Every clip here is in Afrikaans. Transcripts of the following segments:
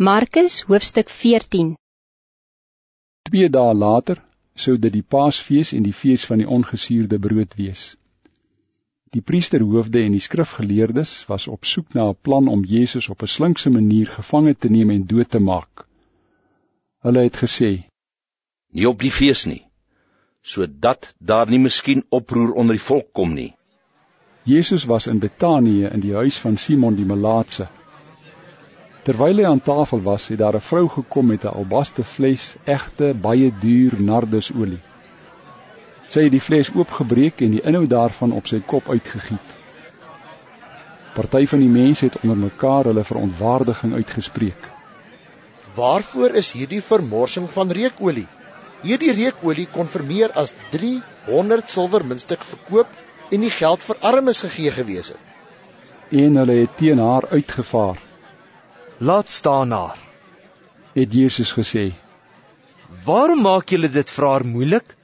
Markus hoofstuk 14 Twee dae later sou dit die Paasfees en die fees van die ongesuurde brood wees. Die priesterhoofde en die skrifgeleerdes was op soek na 'n plan om Jesus op 'n slinkse manier gevange te neem en dood te maak. Hulle het gesê: Nie op die fees nie, sodat daar nie miskien oproer onder die volk kom nie. Jesus was in Betanië in die huis van Simon die Melaatse. Terwyl hy aan tafel was, het daar 'n vrou gekom met 'n albaste fles egte baie duur nardusolie. Sy het die fles oopgebreek en die inhoud daarvan op sy kop uitgegiet. Party van die mense het onder mekaar hulle verontwaardiging uitgespreek. Waarvoor is hierdie vermorsing van reukolie? Hierdie reukolie kon vir meer as 300 silwermuntstuk verkoop en die geld vir armes gegee gewees het. En hulle het teen haar uitgevaar Laat staan haar. Het Jesus gesê. Waarom maak julle dit vir haar moeilik?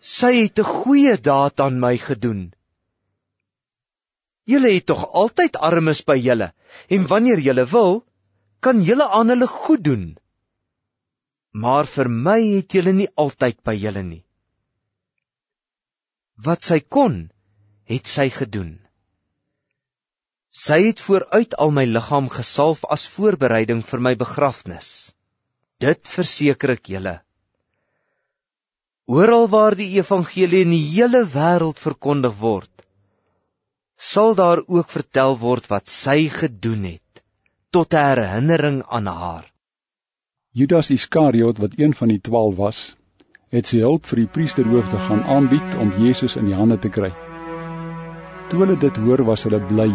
Sy het 'n goeie daad aan my gedoen. Julle het tog altyd armes by julle en wanneer julle wil, kan julle aan hulle goed doen. Maar vir my het julle nie altyd by julle nie. Wat sy kon, het sy gedoen. Sy het vooruit al my liggaam gesalf as voorbereiding vir my begrafnis. Dit verseker ek julle. Oral waar die evangelie in die hele wêreld verkondig word, sal daar ook vertel word wat sy gedoen het tot herinnering aan haar. Judas Iskariot wat een van die 12 was, het sy hulp vir die priesterhoofde gaan aanbied om Jesus in die hande te kry. Toe hulle dit hoor, was hulle bly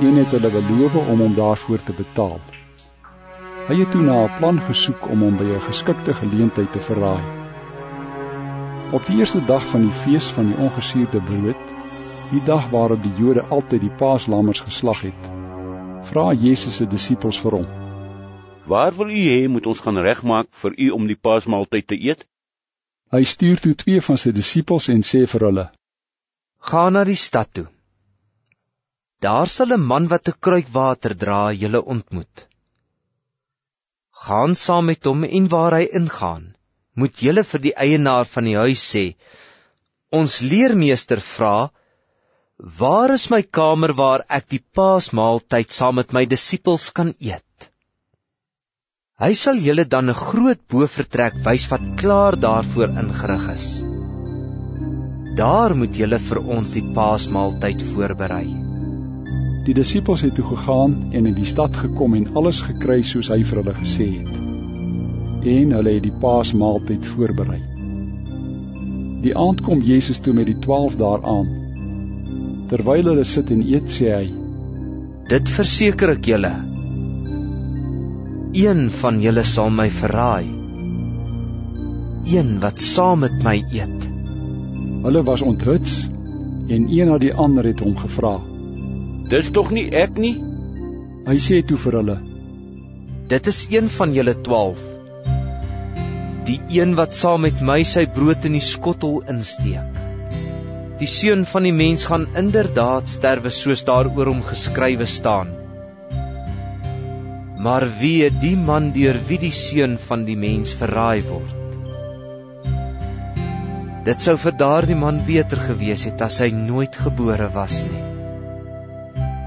en het hulle beloof om hom daarvoor te betaal. Hy het toe na 'n plan gesoek om hom by 'n geskikte geleentheid te verraai. Op die eerste dag van die fees van die ongesuurde brood, die dag waarop die Jode altyd die paaslammers geslag het, vra Jesus se disippels vir hom: "Waar wil u hê moet ons gaan regmaak vir u om die paasmaaltyd te eet?" Hy stuur toe twee van sy disippels en sê vir hulle: "Gaan na die stad toe Daar sal 'n man wat 'n kruik water dra julle ontmoet. Gaan saam met hom en waar hy ingaan, moet julle vir die eienaar van die huis sê: Ons leermeester vra: Waar is my kamer waar ek die Paasmaaltyd saam met my disippels kan eet? Hy sal julle dan 'n groot bovertrek wys wat klaar daarvoor ingerig is. Daar moet julle vir ons die Paasmaaltyd voorberei. Die disippels het toe gegaan en in die stad gekom en alles gekry soos hy vir hulle gesê het. En hulle het die Paasmaaltyd voorberei. Die aand kom Jesus toe met die 12 daaraan. Terwyl hulle sit en eet, sê hy: "Dit verseker ek julle. Een van julle sal my verraai. Een wat saam met my eet." Hulle was onthuts en een na die ander het hom gevra: Dis tog nie ek nie. Hy sê toe vir hulle: Dit is een van julle 12. Die een wat saam met my sy brood in die skottel insteek. Die seun van die mens gaan inderdaad sterwe soos daaroor hom geskrywe staan. Maar wie die man deur wie die seun van die mens verraai word? Dit sou vir daardie man beter gewees het as hy nooit gebore was nie.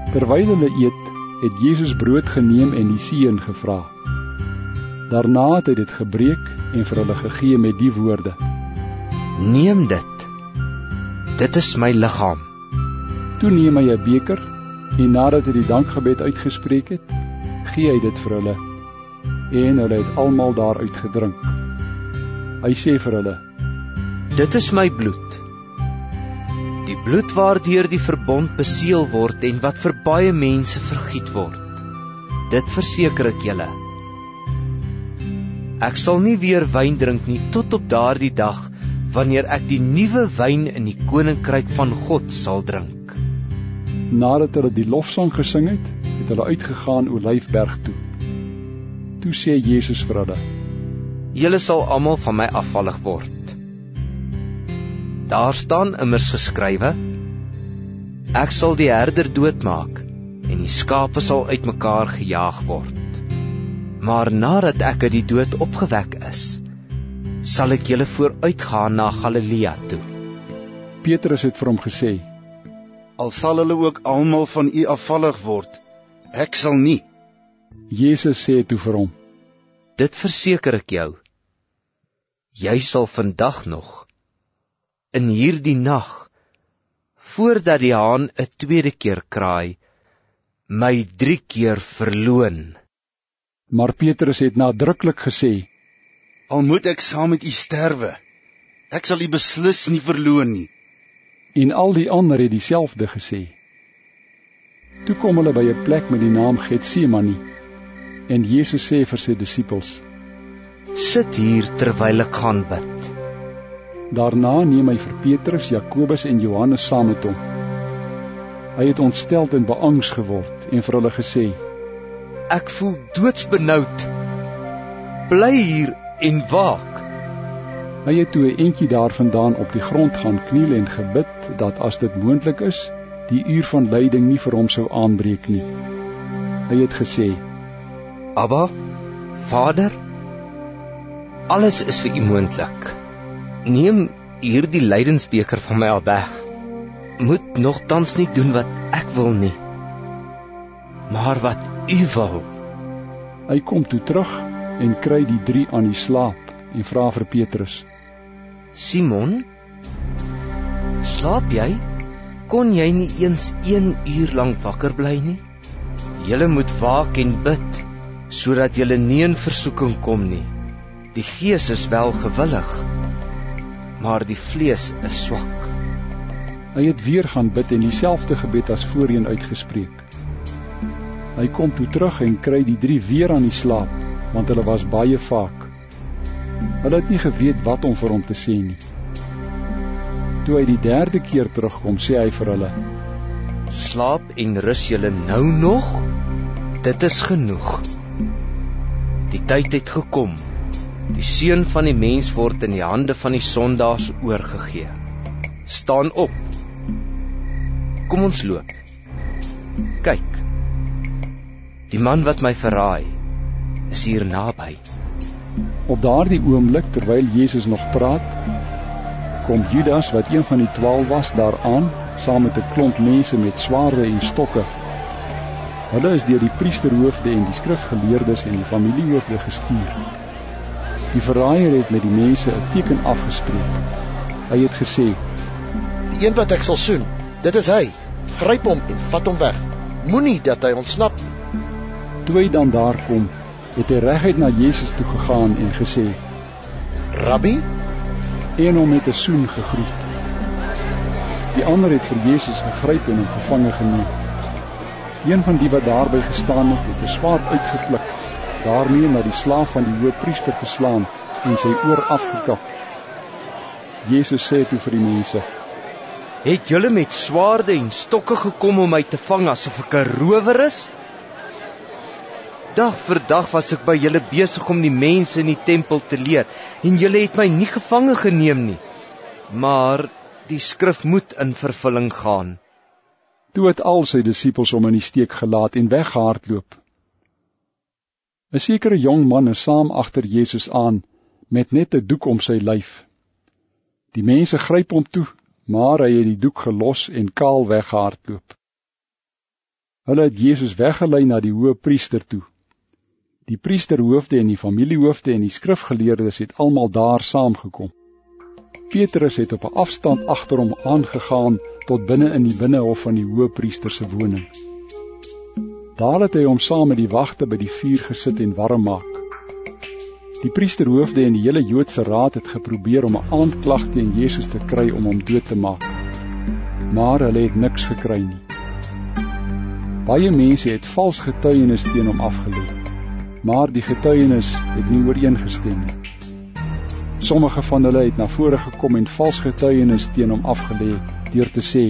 Terwyl hulle eet, het Jesus brood geneem en die seën gevra. Daarna het hy dit gebreek en vir hulle gegee met die woorde: Neem dit. Dit is my liggaam. Toe neem hy 'n beker en nadat hy die dankgebed uitgespreek het, gee hy dit vir hulle en hulle het almal daaruit gedrink. Hy sê vir hulle: Dit is my bloed die bloed waardeur die verbond beseël word en wat vir baie mense vergiet word. Dit verseker ek julle. Ek sal nie weer wyn drink nie tot op daardie dag wanneer ek die nuwe wyn in die koninkryk van God sal drink. Nadat hulle die lofsang gesing het, het hulle uitgegaan Olyfberg toe. Toe sê Jesus vir hulle: Julle sal almal van my afvallig word Daar staan immers geskrywe: Ek sal die herder doodmaak en die skape sal uitmekaar gejaag word. Maar nadat ek uit die dood opgewek is, sal ek julle vooruitgaan na Galilea toe. Petrus het vir hom gesê: Al sal hulle ook almal van u afvallig word, ek sal nie. Jesus sê toe vir hom: Dit verseker ek jou. Jy sal vandag nog in hierdie nag voordat die haan 'n tweede keer kraai, my 3 keer verloon. Maar Petrus het nadruklik gesê: Al moet ek saam met u sterwe, ek sal u beslis nie verloon nie. En al die ander het dieselfde gesê. Toe kom hulle by 'n plek met die naam Getsemane. En Jesus sê vir sy disippels: Sit hier terwyl ek gaan bid. Daarna neem hy vir Petrus, Jakobus en Johannes saam met hom. Hy het ontstel en beangs geword en vir hulle gesê: Ek voel doodsbenoud. Bly hier en waak. Hy het toe 'n entjie daarvandaan op die grond gaan kniel en gebid dat as dit moontlik is, die uur van lyding nie vir hom sou aanbreek nie. Hy het gesê: Abba, Vader, alles is vir U moontlik. Neem hierdie lydensbeker van my af weg. Moet nogtans nie doen wat ek wil nie, maar wat U wil. Hy kom toe terug en kry die drie aan die slaap en vra vir Petrus: Simon, slaap jy? Kon jy nie eens 1 uur lank wakker bly nie? Julle moet waak en bid sodat julle nie in versoeking kom nie. Die gees is wel gewillig, maar die vlees is swak. Hy het weer gaan bid en dieselfde gebed as voorheen uitgespreek. Hy kom toe terug en kry die drie weer aan die slaap, want hulle was baie vaak. Hulle het nie geweet wat om vir hom te sê nie. Toe hy die derde keer terugkom, sê hy vir hulle: "Slaap en rus julle nou nog? Dit is genoeg. Die tyd het gekom. Die seun van die mens word in die hande van die sondaars oorgegee. Staan op. Kom ons loop. Kyk. Die man wat my verraai, is hier naby." Op daardie oomblik terwyl Jesus nog praat, kom Judas wat een van die 12 was daaraan saam met 'n klomp mense met swaarde en stokke. Hulle is deur die priesterhoofde en die skrifgeleerdes en die familiehoofde gestuur. Die verraaier het met die mense 'n teken afgespreek. Hy het gesê: "Die een wat ek sal soen, dit is hy. Gryp hom en vat hom weg. Moenie dat hy ontsnap nie." Toe hy dan daar kom, het hy reguit na Jesus toe gegaan en gesê: "Rabbi," en hom met 'n soen gegroet. Die ander het vir Jesus gegryp en hom gevange geneem. Een van die wat daarby gestaan het, het 'n swaard uitgeklip, daarmee na die slaaf van die hoofpriester geslaan en sy oor afgekap. Jesus sê toe vir die mense: "Het julle met swaarde en stokke gekom om my te vang asof ek 'n rower is?" Dag vir dag was ek by julle besig om die mense in die tempel te leer en julle het my nie gevange geneem nie. Maar die skrif moet in vervulling gaan. Toe het al sy disippels hom in die steek gelaat en weggehardloop. 'n Sekere jong man is saam agter Jesus aan met net 'n doek om sy lyf. Die mense gryp hom toe, maar hy het die doek gelos en kaal weggehardloop. Hulle het Jesus weggelei na die hoë priester toe. Die priesterhoofde en die familiehoofde en die skrifgeleerdes het almal daar saamgekom. Petrus het op 'n afstand agter hom aangegaan tot binne in die binnehof van die hoëpriester se woning. Daar het hy hom saam met die wagte by die vuur gesit en warm maak. Die priesterhoofde en die hele Joodse raad het geprobeer om 'n aanklag teen Jesus te kry om hom dood te maak. Maar hulle het niks gekry nie. Baie mense het vals getuienis teen hom afgelê maar die getuienis het nie ooreengestem nie. Sommige van hulle het na vore gekom en vals getuienis teen hom afgelê deur te sê: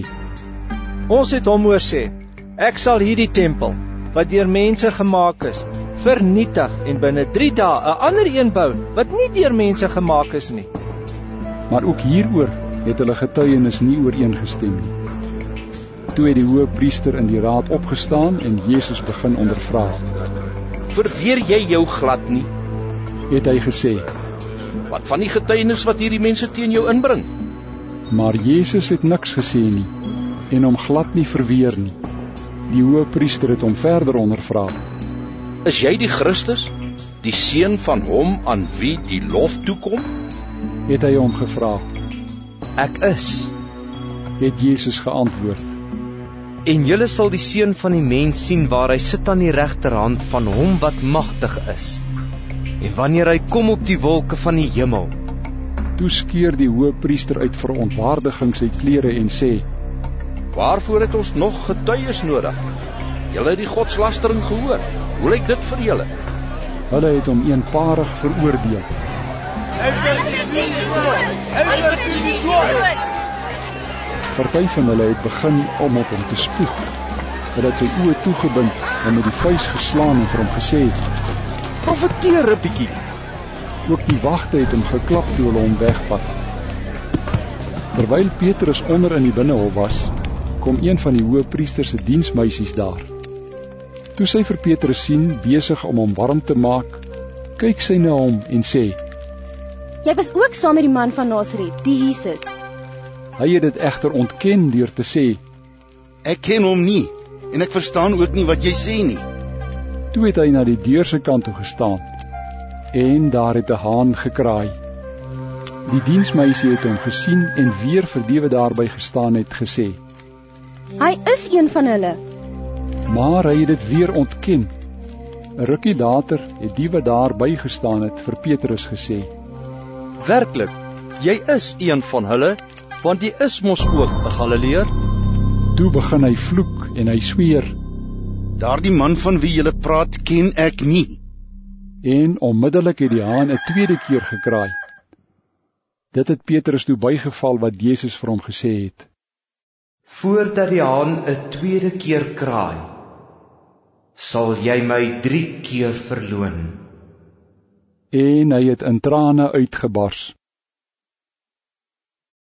Ons het hom hoor sê: Ek sal hierdie tempel wat deur mense gemaak is, vernietig en binne 3 dae 'n ander een bou wat nie deur mense gemaak is nie. Maar ook hieroor het hulle getuienis nie ooreengestem nie. Toe het die hoë priester in die raad opgestaan en Jesus begin ondervra. verweer jy jou glad nie? Het hy gesê. Wat van die getuienis wat hierdie mense teen jou inbring? Maar Jesus het niks gesê nie en hom glad nie verweer nie. Die hoëpriester het hom verder ondervra. Is jy die Christus, die seun van hom aan wie die lof toekom? Het hy hom gevra. Ek is. Het Jesus geantwoord. En julle sal die seun van die mens sien waar hy sit aan die regterhand van hom wat magtig is. En wanneer hy kom op die wolke van die hemel, Toe skeur die hoëpriester uit verontwaardiging sy klere en sê: Waarvoor het ons nog getuies nodig? Julle het die godslastering gehoor. Hoe lyk dit vir julle? Hulle het hom eenparig veroordeel. Party van hulle het begin om op hom te spoeg. Hulle het sy oë toegebind en met die vuis geslaan en vir hom gesê: Profeteer 'n bietjie. Ook die wagte het hom geklap toe hulle hom wegvat. Terwyl Petrus onder in die binnehof was, kom een van die hoëpriester se diensmeisies daar. Toe sy vir Petrus sien besig om hom warm te maak, kyk sy na hom en sê: Jy was ook saam met die man van Nasaret, die Jesus. Hy het dit egter ontken deur te sê: Ek ken hom nie en ek verstaan ook nie wat jy sê nie. Toe het hy na die deur se kant toe gestaan en daar het 'n haan gekraai. Die diensmeisie het hom gesien en weer vir die wat daarby gestaan het gesê: Hy is een van hulle. Maar hy het dit weer ontken. 'n Rukkie later het die wat daarby gestaan het vir Petrus gesê: Werklik, jy is een van hulle, want jy is mos ook 'n Galileër. Toe begin hy vloek en hy sweer Daardie man van wie jy praat, ken ek nie. en onmiddellik het die haan 'n tweede keer gekraai. Dit het Petrus toe bygeval wat Jesus vir hom gesê het. Voordat die haan 'n tweede keer kraai, sal jy my 3 keer verloon. En hy het in trane uitgebars.